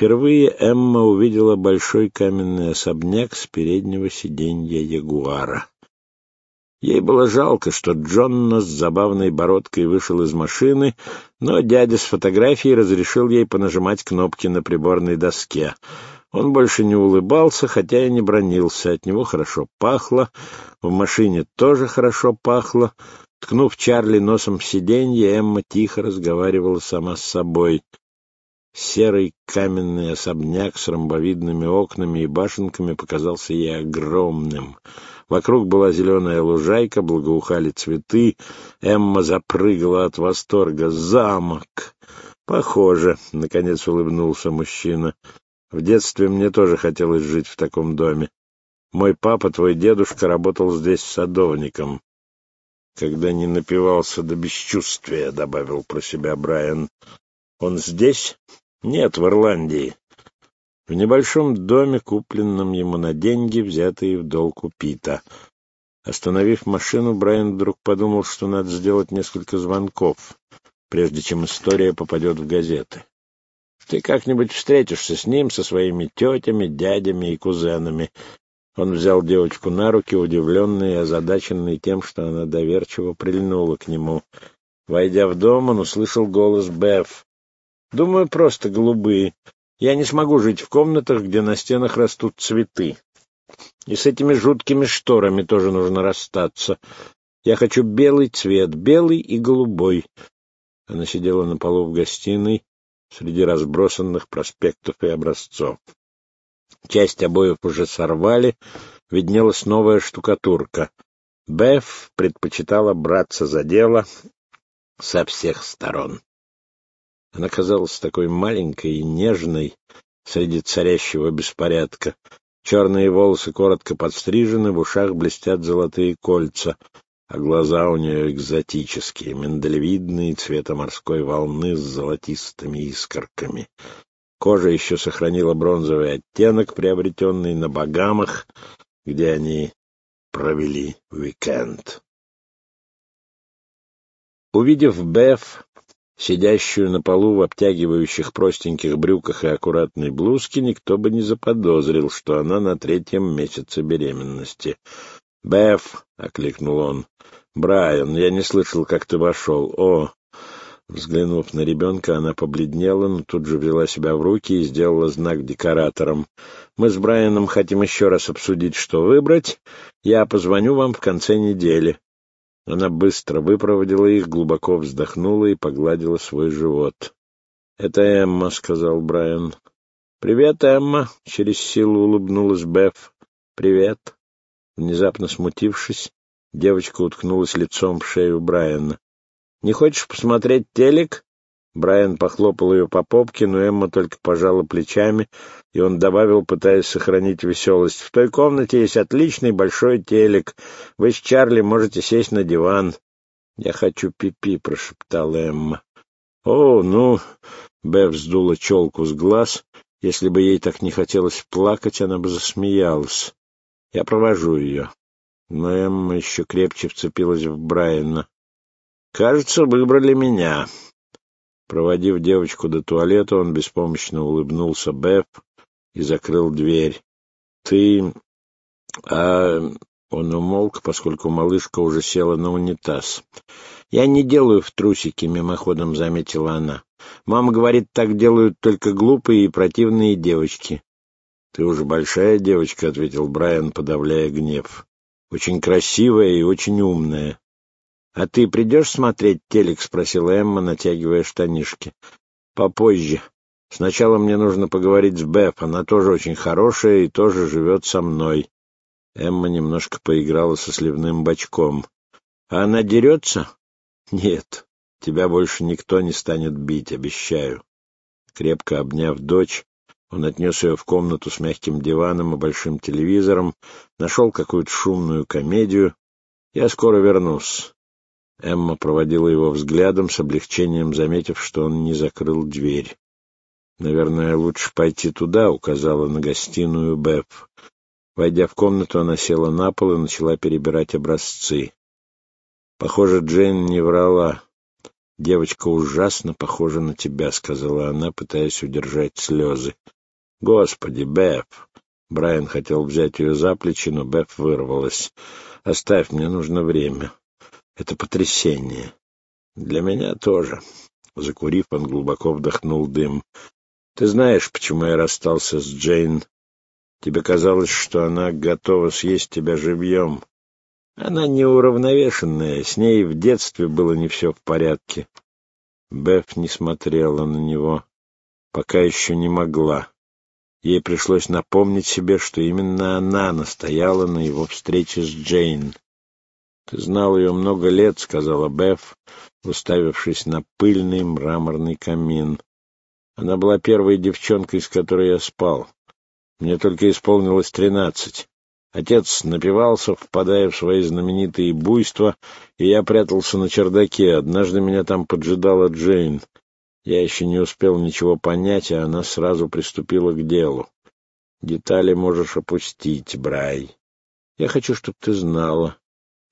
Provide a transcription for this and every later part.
Впервые Эмма увидела большой каменный особняк с переднего сиденья Ягуара. Ей было жалко, что Джонна с забавной бородкой вышел из машины, но дядя с фотографией разрешил ей понажимать кнопки на приборной доске. Он больше не улыбался, хотя и не бронился. От него хорошо пахло, в машине тоже хорошо пахло. Ткнув Чарли носом в сиденье, Эмма тихо разговаривала сама с собой. Серый каменный особняк с ромбовидными окнами и башенками показался ей огромным. Вокруг была зеленая лужайка, благоухали цветы. Эмма запрыгала от восторга. «Замок!» «Похоже», — наконец улыбнулся мужчина. «В детстве мне тоже хотелось жить в таком доме. Мой папа, твой дедушка, работал здесь садовником». «Когда не напивался до бесчувствия», — добавил про себя Брайан. «Он здесь?» «Нет, в Ирландии в небольшом доме, купленном ему на деньги, взятые в долг у Пита. Остановив машину, Брайан вдруг подумал, что надо сделать несколько звонков, прежде чем история попадет в газеты. Ты как-нибудь встретишься с ним, со своими тетями, дядями и кузенами. Он взял девочку на руки, удивленный и озадаченный тем, что она доверчиво прильнула к нему. Войдя в дом, он услышал голос Беф. «Думаю, просто голубые. Я не смогу жить в комнатах, где на стенах растут цветы. И с этими жуткими шторами тоже нужно расстаться. Я хочу белый цвет, белый и голубой. Она сидела на полу в гостиной среди разбросанных проспектов и образцов. Часть обоев уже сорвали, виднелась новая штукатурка. Беф предпочитала браться за дело со всех сторон. Она казалась такой маленькой и нежной среди царящего беспорядка. Черные волосы коротко подстрижены, в ушах блестят золотые кольца, а глаза у нее экзотические, миндалевидные, цвета морской волны с золотистыми искорками. Кожа еще сохранила бронзовый оттенок, приобретенный на Багамах, где они провели уикенд. Увидев Беф, Сидящую на полу в обтягивающих простеньких брюках и аккуратной блузке, никто бы не заподозрил, что она на третьем месяце беременности. «Беф!» — окликнул он. «Брайан, я не слышал, как ты вошел. О!» Взглянув на ребенка, она побледнела, но тут же взяла себя в руки и сделала знак декораторам. «Мы с Брайаном хотим еще раз обсудить, что выбрать. Я позвоню вам в конце недели». Она быстро выпроводила их, глубоко вздохнула и погладила свой живот. — Это Эмма, — сказал Брайан. — Привет, Эмма, — через силу улыбнулась Беф. — Привет. Внезапно смутившись, девочка уткнулась лицом в шею Брайана. — Не хочешь посмотреть телек? Брайан похлопал ее по попке, но Эмма только пожала плечами, и он добавил, пытаясь сохранить веселость. «В той комнате есть отличный большой телек. Вы с Чарли можете сесть на диван». «Я хочу пипи», -пи, — прошептала Эмма. «О, ну...» — Бев вздула челку с глаз. Если бы ей так не хотелось плакать, она бы засмеялась. «Я провожу ее». Но Эмма еще крепче вцепилась в Брайана. «Кажется, выбрали меня». Проводив девочку до туалета, он беспомощно улыбнулся Беф и закрыл дверь. — Ты... А... Он умолк, поскольку малышка уже села на унитаз. — Я не делаю в трусики, — мимоходом заметила она. — Мама говорит, так делают только глупые и противные девочки. — Ты уже большая девочка, — ответил Брайан, подавляя гнев. — Очень красивая и очень умная. — А ты придешь смотреть телек? — спросила Эмма, натягивая штанишки. — Попозже. Сначала мне нужно поговорить с Беф. Она тоже очень хорошая и тоже живет со мной. Эмма немножко поиграла со сливным бачком. — А она дерется? — Нет. Тебя больше никто не станет бить, обещаю. Крепко обняв дочь, он отнес ее в комнату с мягким диваном и большим телевизором, нашел какую-то шумную комедию. Я скоро вернусь. Эмма проводила его взглядом, с облегчением заметив, что он не закрыл дверь. «Наверное, лучше пойти туда», — указала на гостиную Беф. Войдя в комнату, она села на пол и начала перебирать образцы. Похоже, Джейн не врала. «Девочка ужасно похожа на тебя», — сказала она, пытаясь удержать слезы. «Господи, Беф!» Брайан хотел взять ее за плечи, но Беф вырвалась. «Оставь, мне нужно время. Это потрясение. Для меня тоже». Закурив, он глубоко вдохнул дым. «Ты знаешь, почему я расстался с Джейн? Тебе казалось, что она готова съесть тебя живьем. Она неуравновешенная, с ней в детстве было не все в порядке. Беф не смотрела на него, пока еще не могла. Ей пришлось напомнить себе, что именно она настояла на его встрече с Джейн. «Ты знал ее много лет», — сказала Беф, уставившись на пыльный мраморный камин. «Она была первой девчонкой, с которой я спал. Мне только исполнилось тринадцать. Отец напивался, впадая в свои знаменитые буйства, и я прятался на чердаке. Однажды меня там поджидала Джейн. Я еще не успел ничего понять, а она сразу приступила к делу. Детали можешь опустить, Брай. Я хочу, чтобы ты знала.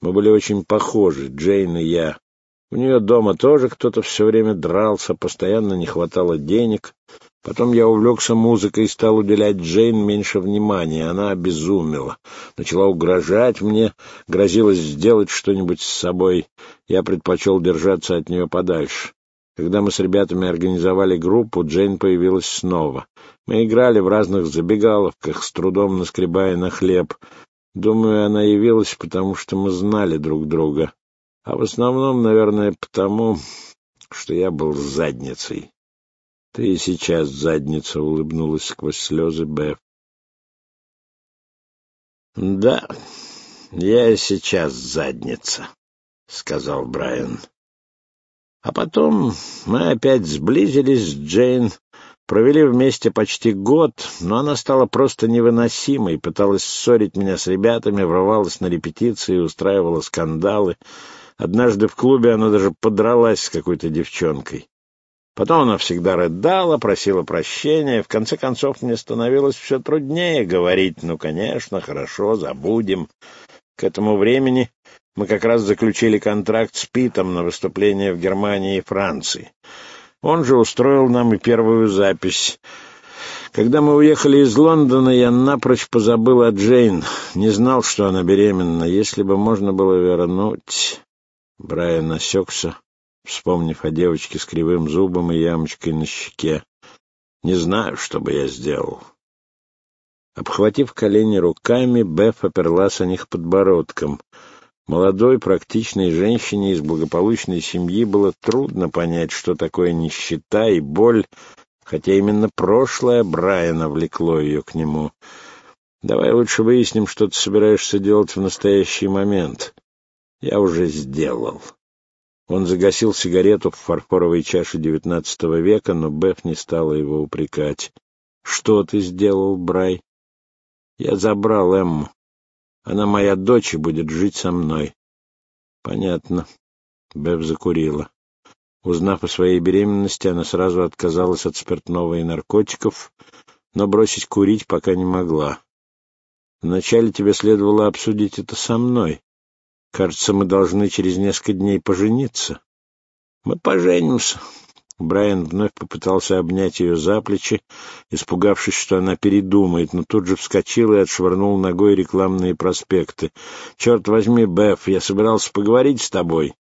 Мы были очень похожи, Джейн и я. У нее дома тоже кто-то все время дрался, постоянно не хватало денег. Потом я увлекся музыкой и стал уделять Джейн меньше внимания. Она обезумела, начала угрожать мне, грозилась сделать что-нибудь с собой. Я предпочел держаться от нее подальше. Когда мы с ребятами организовали группу, Джейн появилась снова. Мы играли в разных забегаловках, с трудом наскребая на хлеб. Думаю, она явилась, потому что мы знали друг друга. А в основном, наверное, потому, что я был задницей. Ты и сейчас задница, — улыбнулась сквозь слезы Беф. Да, я и сейчас задница, — сказал Брайан. А потом мы опять сблизились с Джейн, провели вместе почти год, но она стала просто невыносимой, пыталась ссорить меня с ребятами, врывалась на репетиции, устраивала скандалы. Однажды в клубе она даже подралась с какой-то девчонкой. Потом она всегда рыдала, просила прощения. В конце концов, мне становилось все труднее говорить. Ну, конечно, хорошо, забудем. К этому времени мы как раз заключили контракт с Питом на выступление в Германии и Франции. Он же устроил нам и первую запись. Когда мы уехали из Лондона, я напрочь позабыл о Джейн. Не знал, что она беременна. Если бы можно было вернуть... Брайан осекся вспомнив о девочке с кривым зубом и ямочкой на щеке. Не знаю, что бы я сделал. Обхватив колени руками, Беф оперлась о них подбородком. Молодой, практичной женщине из благополучной семьи было трудно понять, что такое нищета и боль, хотя именно прошлое Брайана влекло ее к нему. Давай лучше выясним, что ты собираешься делать в настоящий момент. Я уже сделал. Он загасил сигарету в фарфоровой чаше девятнадцатого века, но Беф не стала его упрекать. — Что ты сделал, Брай? — Я забрал Эмму. Она моя дочь и будет жить со мной. — Понятно. Беф закурила. Узнав о своей беременности, она сразу отказалась от спиртного и наркотиков, но бросить курить пока не могла. Вначале тебе следовало обсудить это со мной. Кажется, мы должны через несколько дней пожениться. Мы поженимся. Брайан вновь попытался обнять ее за плечи, испугавшись, что она передумает, но тут же вскочил и отшвырнул ногой рекламные проспекты. «Черт возьми, Беф, я собирался поговорить с тобой.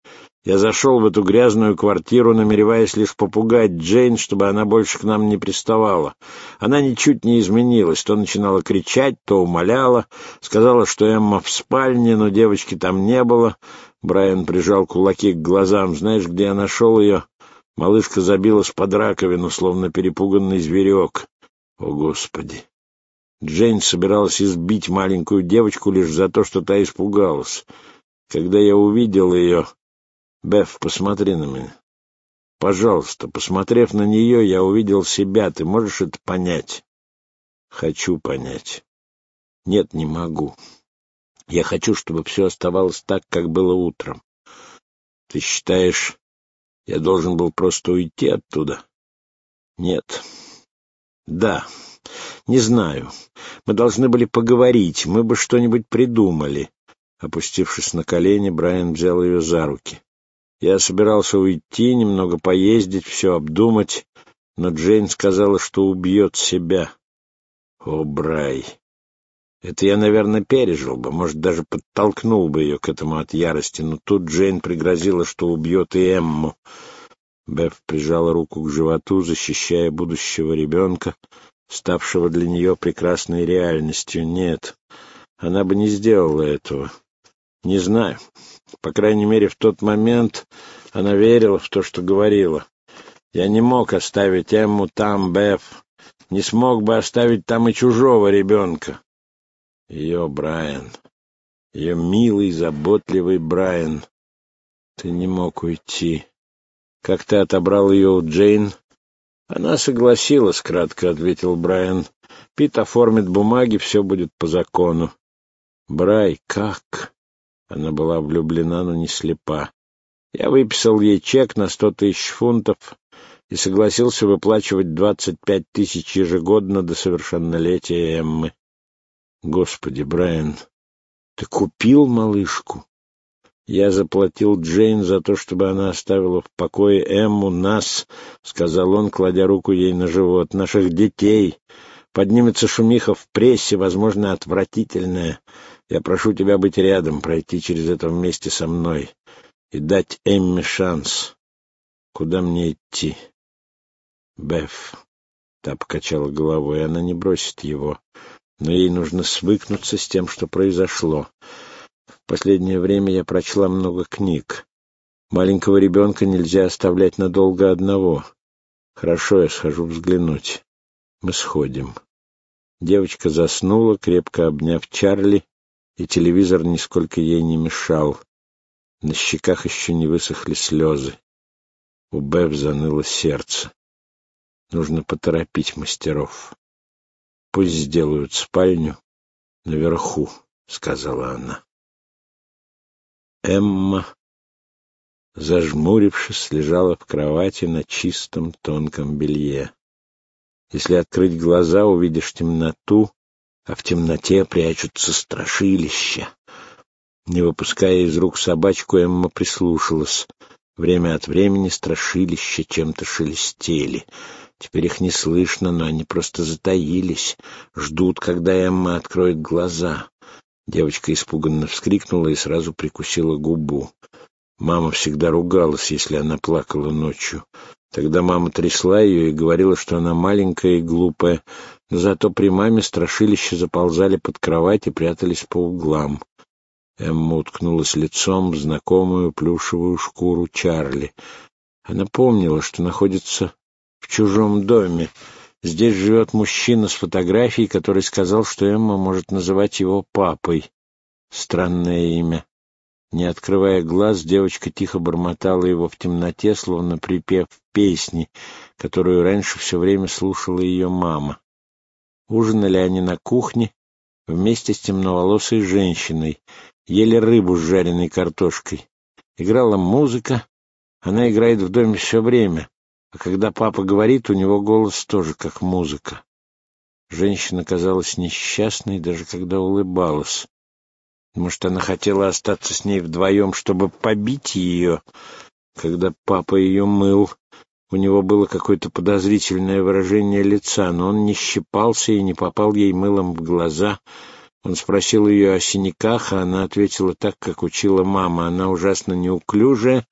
Я зашел в эту грязную квартиру, намереваясь лишь попугать Джейн, чтобы она больше к нам не приставала. Она ничуть не изменилась, то начинала кричать, то умоляла, сказала, что Эмма в спальне, но девочки там не было. Брайан прижал кулаки к глазам. «Знаешь, где я нашел ее?» Малышка забилась под раковину, словно перепуганный зверек. О, Господи! Джейн собиралась избить маленькую девочку лишь за то, что та испугалась. Когда я увидел ее, Беф, посмотри на меня. Пожалуйста, посмотрев на нее, я увидел себя. Ты можешь это понять? Хочу понять. Нет, не могу. Я хочу, чтобы все оставалось так, как было утром. Ты считаешь, я должен был просто уйти оттуда? Нет. Да. Не знаю. Мы должны были поговорить, мы бы что-нибудь придумали. Опустившись на колени, Брайан взял ее за руки. Я собирался уйти, немного поездить, все обдумать, но Джейн сказала, что убьет себя. О, Брай! Это я, наверное, пережил бы, может, даже подтолкнул бы ее к этому от ярости, но тут Джейн пригрозила, что убьет и Эмму. Беф прижала руку к животу, защищая будущего ребенка, ставшего для нее прекрасной реальностью. Нет, она бы не сделала этого. Не знаю. По крайней мере, в тот момент она верила в то, что говорила. Я не мог оставить Эмму там, Беф. Не смог бы оставить там и чужого ребенка. Ее Брайан. Ее милый, заботливый Брайан. Ты не мог уйти. Как ты отобрал ее у Джейн? Она согласилась, кратко ответил Брайан. Пит оформит бумаги, все будет по закону. Брай, как? Она была влюблена, но не слепа. Я выписал ей чек на сто тысяч фунтов и согласился выплачивать двадцать пять тысяч ежегодно до совершеннолетия Эммы. Господи, Брайан, ты купил малышку? Я заплатил Джейн за то, чтобы она оставила в покое Эмму, нас, — сказал он, кладя руку ей на живот, — наших детей. Поднимется шумиха в прессе, возможно, отвратительная. Я прошу тебя быть рядом, пройти через это вместе со мной и дать Эмме шанс. Куда мне идти? Беф. Та покачала головой, она не бросит его, но ей нужно свыкнуться с тем, что произошло. В последнее время я прочла много книг. Маленького ребенка нельзя оставлять надолго одного. Хорошо, я схожу взглянуть. Мы сходим. Девочка заснула, крепко обняв Чарли, и телевизор нисколько ей не мешал. На щеках еще не высохли слезы. У Бев заныло сердце. Нужно поторопить мастеров. Пусть сделают спальню наверху, — сказала она. Эмма, зажмурившись, лежала в кровати на чистом тонком белье. Если открыть глаза, увидишь темноту, а в темноте прячутся страшилища. Не выпуская из рук собачку, Эмма прислушалась. Время от времени страшилища чем-то шелестели. Теперь их не слышно, но они просто затаились, ждут, когда Эмма откроет глаза. Девочка испуганно вскрикнула и сразу прикусила губу. Мама всегда ругалась, если она плакала ночью. Тогда мама трясла ее и говорила, что она маленькая и глупая, но зато при маме страшилища заползали под кровать и прятались по углам. Эмма уткнулась лицом в знакомую плюшевую шкуру Чарли. Она помнила, что находится в чужом доме. Здесь живет мужчина с фотографией, который сказал, что Эмма может называть его папой. Странное имя. Не открывая глаз, девочка тихо бормотала его в темноте, словно припев песни, которую раньше все время слушала ее мама. Ужинали они на кухне вместе с темноволосой женщиной, ели рыбу с жареной картошкой. Играла музыка, она играет в доме все время, а когда папа говорит, у него голос тоже как музыка. Женщина казалась несчастной, даже когда улыбалась. Может, она хотела остаться с ней вдвоем, чтобы побить ее? Когда папа ее мыл, у него было какое-то подозрительное выражение лица, но он не щипался и не попал ей мылом в глаза. Он спросил ее о синяках, а она ответила так, как учила мама. Она ужасно неуклюжая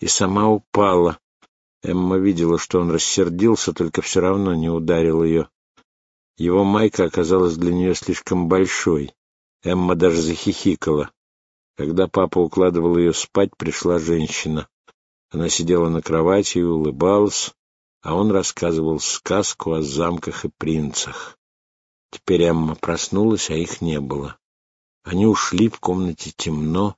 и сама упала. Эмма видела, что он рассердился, только все равно не ударил ее. Его майка оказалась для нее слишком большой. Эмма даже захихикала. Когда папа укладывал ее спать, пришла женщина. Она сидела на кровати и улыбалась, а он рассказывал сказку о замках и принцах. Теперь Эмма проснулась, а их не было. Они ушли, в комнате темно.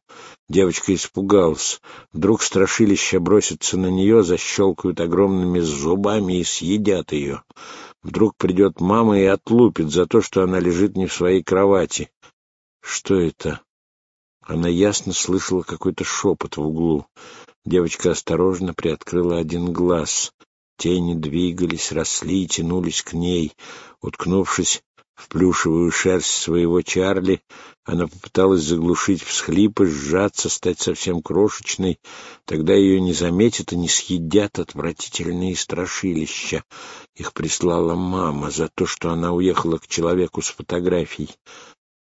Девочка испугалась. Вдруг страшилище бросится на нее, защелкают огромными зубами и съедят ее. Вдруг придет мама и отлупит за то, что она лежит не в своей кровати. Что это? Она ясно слышала какой-то шепот в углу. Девочка осторожно приоткрыла один глаз. Тени двигались, росли и тянулись к ней. Уткнувшись В плюшевую шерсть своего Чарли она попыталась заглушить всхлипы, сжаться, стать совсем крошечной. Тогда ее не заметят и не съедят отвратительные страшилища. Их прислала мама за то, что она уехала к человеку с фотографией.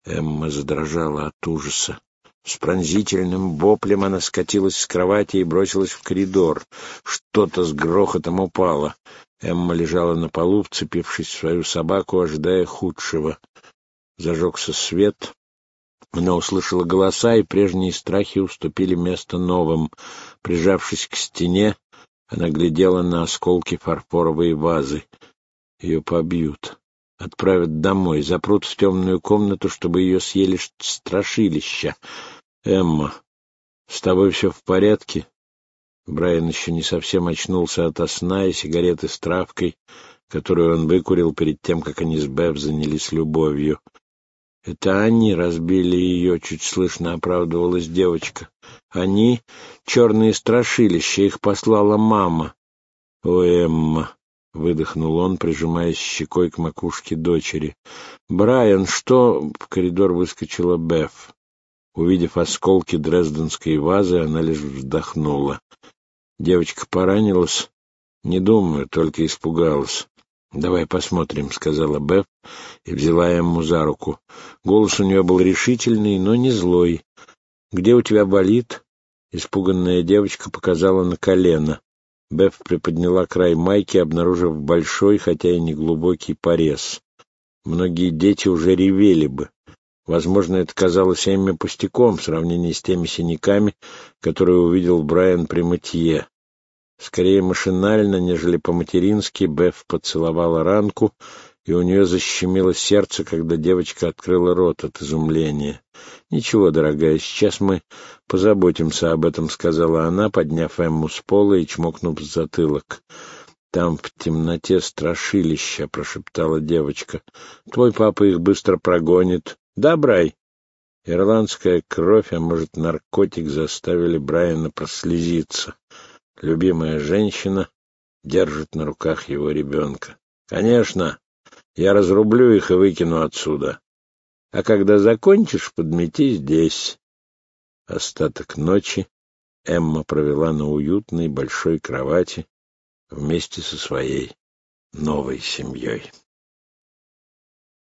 Эмма задрожала от ужаса. С пронзительным воплем она скатилась с кровати и бросилась в коридор. Что-то с грохотом упало. Эмма лежала на полу, вцепившись в свою собаку, ожидая худшего. Зажегся свет. Она услышала голоса, и прежние страхи уступили место новым. Прижавшись к стене, она глядела на осколки фарфоровой вазы. Ее побьют отправят домой, запрут в темную комнату, чтобы ее съели страшилища. Эмма, с тобой все в порядке? Брайан еще не совсем очнулся от сна и сигареты с травкой, которую он выкурил перед тем, как они с Бев занялись любовью. Это они разбили ее, чуть слышно оправдывалась девочка. Они — черные страшилища, их послала мама. О, Эмма, — выдохнул он, прижимаясь щекой к макушке дочери. «Брайан, что...» — в коридор выскочила Беф. Увидев осколки дрезденской вазы, она лишь вздохнула. Девочка поранилась? Не думаю, только испугалась. «Давай посмотрим», — сказала Беф и взяла ему за руку. Голос у нее был решительный, но не злой. «Где у тебя болит?» Испуганная девочка показала на колено. Беф приподняла край майки, обнаружив большой, хотя и не глубокий порез. Многие дети уже ревели бы. Возможно, это казалось Эмме пустяком в сравнении с теми синяками, которые увидел Брайан при мытье. Скорее машинально, нежели по-матерински, Беф поцеловала ранку и у нее защемило сердце, когда девочка открыла рот от изумления. «Ничего, дорогая, сейчас мы позаботимся об этом», — сказала она, подняв Эмму с пола и чмокнув в затылок. «Там в темноте страшилища», — прошептала девочка. «Твой папа их быстро прогонит. Да, Брай?» Ирландская кровь, а может, наркотик заставили Брайана прослезиться. Любимая женщина держит на руках его ребенка. «Конечно!» Я разрублю их и выкину отсюда. А когда закончишь, подмети здесь. Остаток ночи Эмма провела на уютной большой кровати вместе со своей новой семьей.